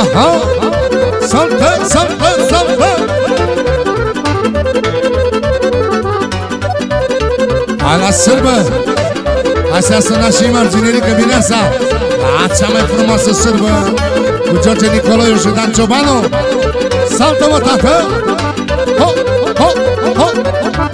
Aha, saltă, saltă, saltă Hai la sârbă Astea să și marginerică Bineasa La cea mai frumoasă sârbă. Cu George Nicoloiu și Dan Ciobanu. Saltă mă tată. Ho, ho, ho Marie,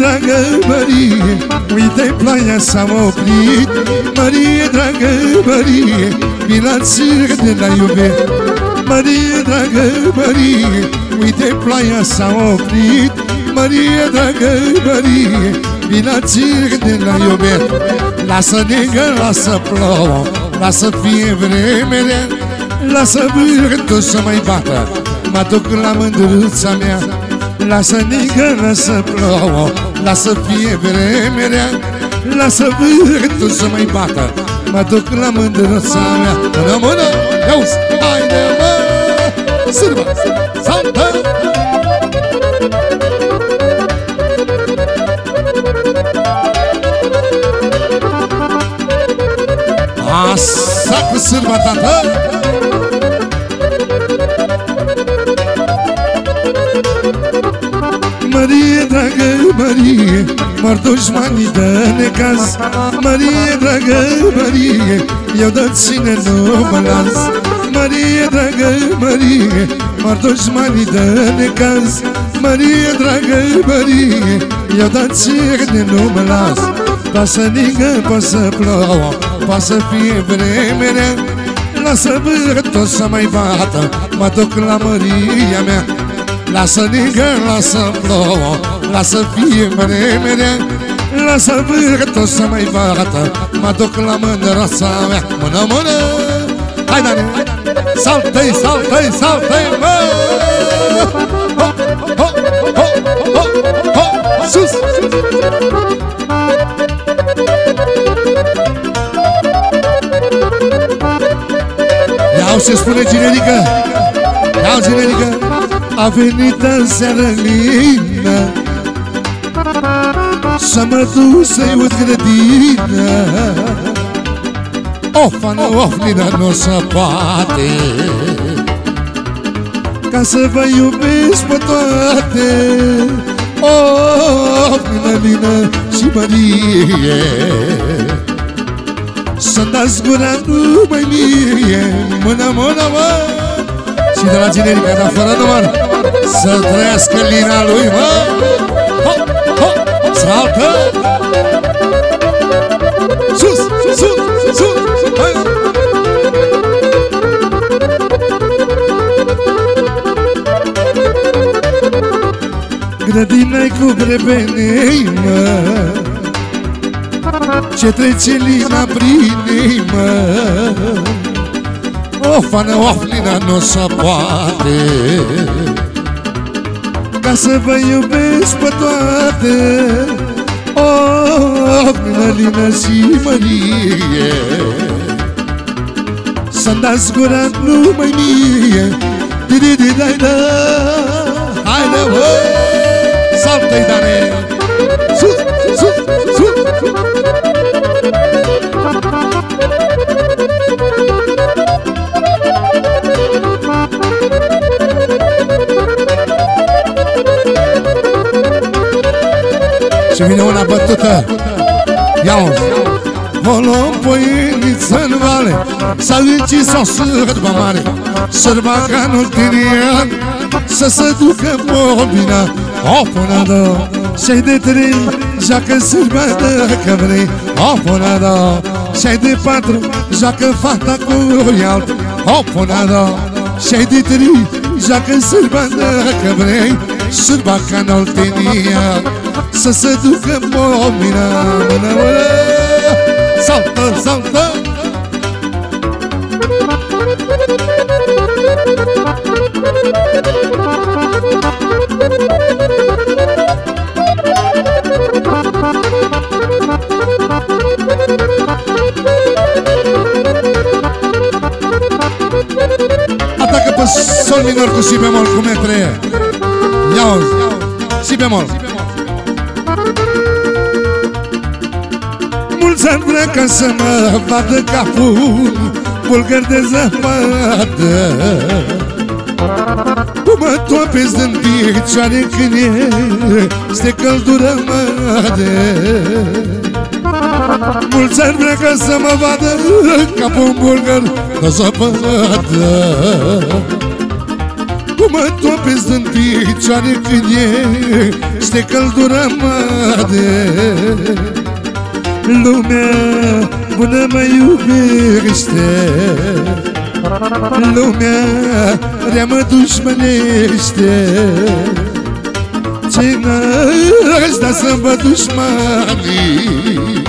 dragă Marie Uite ploaia s-a oprit. Marie, dragă Marie Vino la de la iubire. Marie, dragă Marie Uite ploaia s-a oprit. Marie, dragă Marie Vino de la iubire. Lasă negă, lasă plouă Lasă fie vremea Lasă vântul să mai bată. Mă duc la mândruța mea Lasă nigă, lasă plouă Lasă fie vremerea Lasă vântul să mai bată. Mă duc la mândruța mea. Mână, mână, iauzi, haide mă! Sârbă, saltă Asta cu sârba, tată Marie, dragă Marie Mor dușmanii de necaz. Marie, dragă Marie Eu de ține nu mă las Marie, dragă Marie Mor dușmanii de necaz. Marie, dragă Marie Eu de ține nu mă las Poate să ningă, poate să plouă Poate să fie vremea. Lasă vântul să mai bată Mă duc la Maria mea Lasă ningă, lasă plouă Lasă fie vremea Lasă vântul să mai bată. Mă duc la mândroasa mea Mână, mână. Hai, Dani. Saltă-i, saltă-i, saltă-i, mă. Ho, ho, ho, ho, ho Sus. Iau ce spune generică Iau generică a venit în seară lină Să mă duc să-i ud grădină. Of, Ana, of, Nina, nu se poate Ca să vă iubesc pe toate. Of, Nina, Nina și Marie Să-mi dați gura numai mie. Mână, mână, mână și de la generica, dar fără număr. Să trăiască lina lui, mă! Ho, ho, saltă Sus, sus, sus, hai! Grădina-i cu brebenei, mă! Ce trece lina prin ei, mă o fană, o flină nu se poate. Ca să vă iubesc pe toate O flină, lină și mărie. Să-mi dați gura numai mie. Di-di-di-dai-da Haide, bă Saltă-i, Dane Sus, sus, Și vine una bătută. Ia-o O. Luăm poieniță în vale. Să încis o sârbă mare. Sârba ca în tinian Să se ducă bobina O până două Și-ai de trei Joacă sârba dacă vrei. O până două Și-ai de patru Joacă fata cu alt O până două Și-ai de trei Joacă sârba dacă vrei Sârba ca în tinian să se ducă momina Mână, mână. Saltă, saltă. Atacă pe sol minor cu si bemol cu metre Ia-o, si bemol. Mulți ani vrea ca să mă vadă capul Bulgăr de zăpadă. Cum mă topesc în picioare când este căldură mare. Mulți ani vrea ca să mă vadă capul bulgăr de zăpadă. Cum mă topesc în picioare când este căldură mare Lumea bună mă iubește Lumea rea mă dușmănește. Ce n-aș să mă dușmanii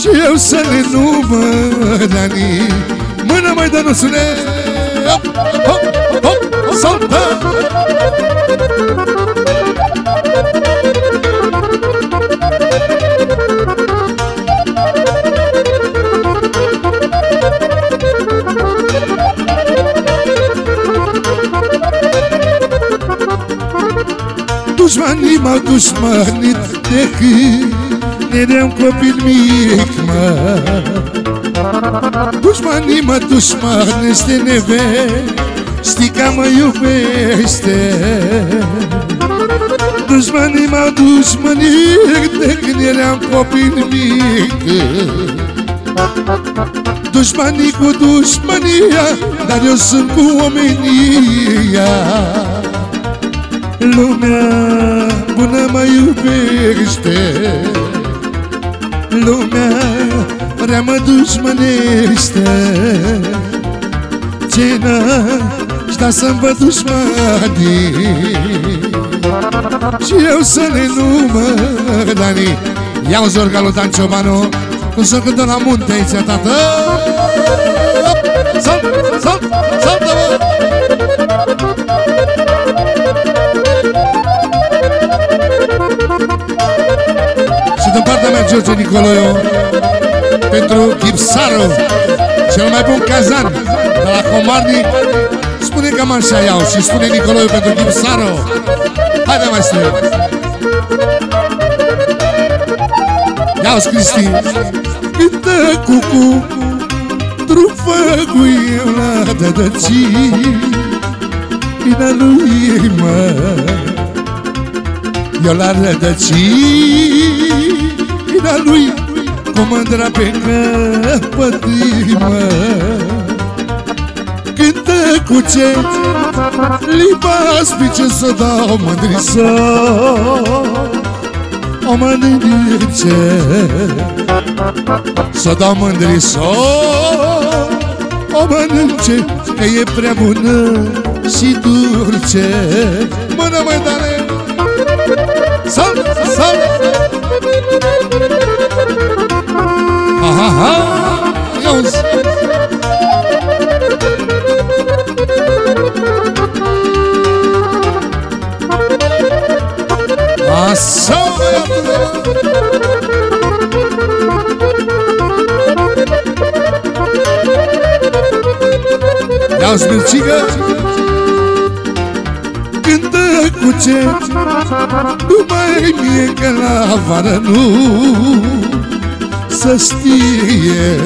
Și eu să le numărani Mână mai dă nu sune Hop, hop, hop, saltă Dușmanii m-au dușmanit de când eram copil mic, mă Dușmanii mă dușmanește neve Știi că mă iubește. Dușmanii m-au dușmanit de când eram copil mic. Dușmanii cu dușmania Dar eu sunt cu omenia. Lumea bună mă iubește Lumea rea mă dușmănește Ce n-aș da să-mi văd dușmanii? Și eu să le număr, Dani. Ia-o zorga lui Dan Ciobanu. Cum să cântă la munte aici, tată George Nicoloiu Pentru Gipsaru Cel mai bun cazan De la Comarnic Spune că mă așa iau Și spune Nicoloiu pentru Gipsaru Haide maestru Ia-o Cristi. Cântă cucu Trufă cu eu la dădăcii Bine lui mă. Eu la rădăcii Iubirea lui Cu mândra pe căpătimă Cântă cu ce Liba spice să dau mândriță O mănânce Să dau mândriță O mănânce Că e prea bună și dulce. Mână mai tare Sal, sal Ha, ha, Iauzi Așa, Iauzi, Mircică Cântă cu ce? Nu mai mie că la vară nu. Să știe.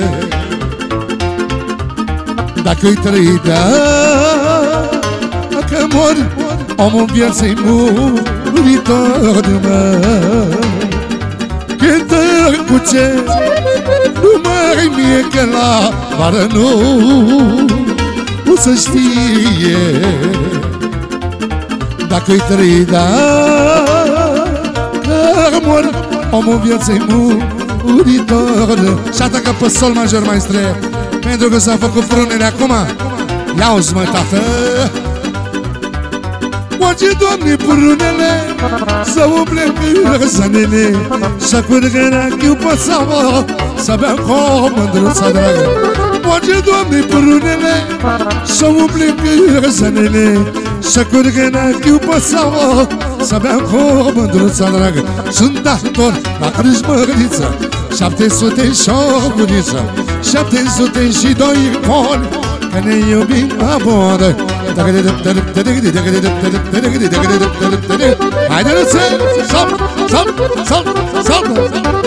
Dacă-i trăi Dacă mor Omul viață-i muritor, mă. Cântă cu ce? Numai mie că la vară nu. O să știe Dacă-i trăi Dacă mor Omul viață-i muritor. Muritor Și atacă pe sol major, maestre Pentru că s-a făcut frunele acum. Ia-uzi, mă, tată. Moage, Doamne, prunele Să umple cârăzanele Să curgă rachiu pe savă Să bea cu mândruța dragă. Moage, Doamne, prunele Să umple cârăzanele Să curgă rachiu pe savă Să bea cu mândruța dragă Sunt dator la crâșmăriță 700 și o guriță 700 și doi coli Că ne iubim la boră Haide, Luțe! Salt, salt, salt, salt!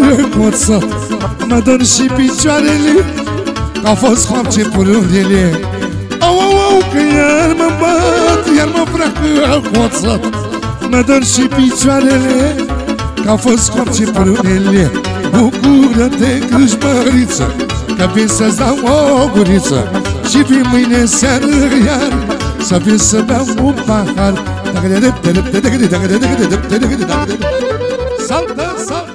Mă freacă coță Mă dor și picioarele Au fost coapce purunele Au, au, au, că iar mă bat Iar mă freacă coță Mă dor și picioarele Că au fost coapce purunele Bucură-te, crâșmăriță Că vin să-ți dau o guriță Și vin mâine seară iar Să vin să beau un pahar Saltă, saltă